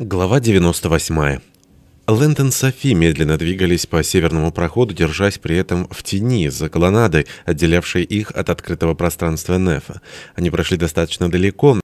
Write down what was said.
Глава 98. Лэндон и Софи медленно двигались по северному проходу, держась при этом в тени, за колоннадой, отделявшей их от открытого пространства Нефа. Они прошли достаточно далеко,